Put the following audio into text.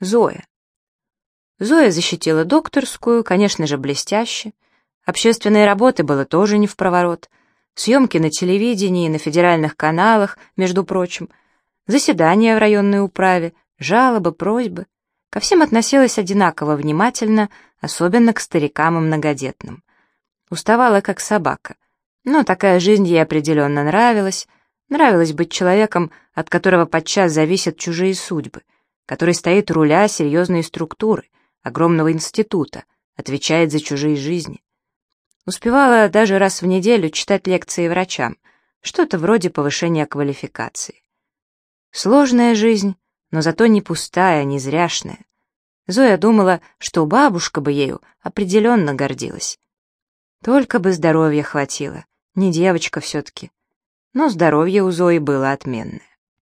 Зоя. Зоя защитила докторскую, конечно же, блестяще. Общественные работы было тоже не в проворот. Съемки на телевидении на федеральных каналах, между прочим. Заседания в районной управе, жалобы, просьбы. Ко всем относилась одинаково внимательно, особенно к старикам и многодетным. Уставала, как собака. Но такая жизнь ей определенно нравилась. Нравилось быть человеком, от которого подчас зависят чужие судьбы, который стоит у руля серьезной структуры, огромного института, отвечает за чужие жизни. Успевала даже раз в неделю читать лекции врачам, что-то вроде повышения квалификации. Сложная жизнь, но зато не пустая, не зряшная. Зоя думала, что бабушка бы ею определенно гордилась. Только бы здоровья хватило, не девочка все-таки. Но здоровье у Зои было отменное.